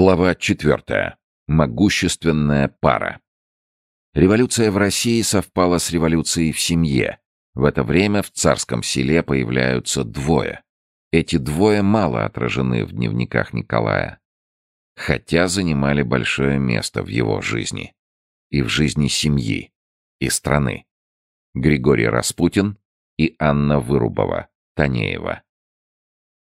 Глава 4. Могущественная пара. Революция в России совпала с революцией в семье. В это время в царском селе появляются двое. Эти двое мало отражены в дневниках Николая, хотя занимали большое место в его жизни и в жизни семьи и страны. Григорий Распутин и Анна Вырубова, Танеева.